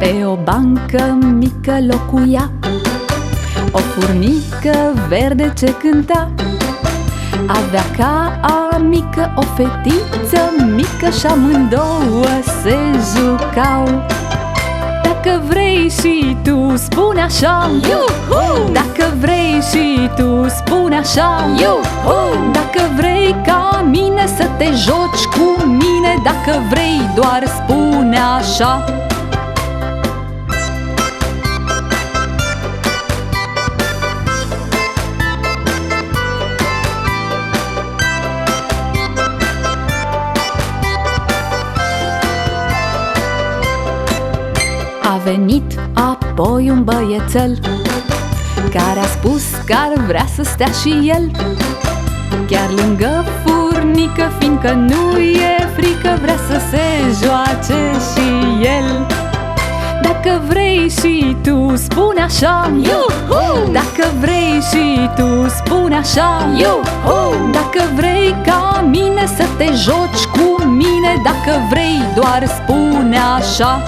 Pe o bancă mică locuia O furnică verde ce cânta Avea ca mică o fetiță mică Și amândouă se jucau Dacă vrei și tu spune așa Iuhu! Dacă vrei și tu spune așa Iuhu! Dacă vrei ca mine să te joci cu mine Dacă vrei doar spune așa A venit apoi un băiețel Care a spus că ar vrea să stea și el. Chiar lângă furnică, fiindcă nu e frică Vrea să se joace și el. Dacă vrei și tu, spune așa. Iuhu! Dacă vrei și tu, spune așa. Iuhu! Dacă vrei ca mine să te joci cu mine Dacă vrei doar spune așa